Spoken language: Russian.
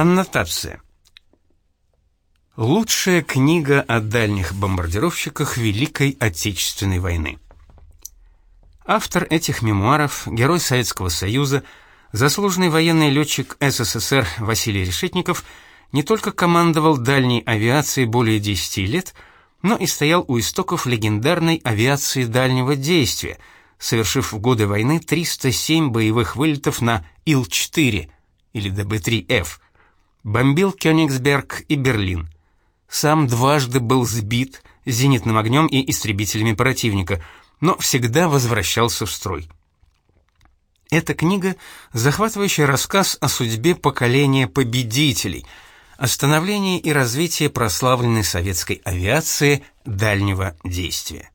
Аннотация. Лучшая книга о дальних бомбардировщиках Великой Отечественной войны. Автор этих мемуаров, герой Советского Союза, заслуженный военный летчик СССР Василий Решетников не только командовал дальней авиацией более 10 лет, но и стоял у истоков легендарной авиации дальнего действия, совершив в годы войны 307 боевых вылетов на Ил-4 или ДБ-3Ф, бомбил Кёнигсберг и Берлин. Сам дважды был сбит зенитным огнем и истребителями противника, но всегда возвращался в строй. Эта книга — захватывающий рассказ о судьбе поколения победителей, о становлении и развитии прославленной советской авиации дальнего действия.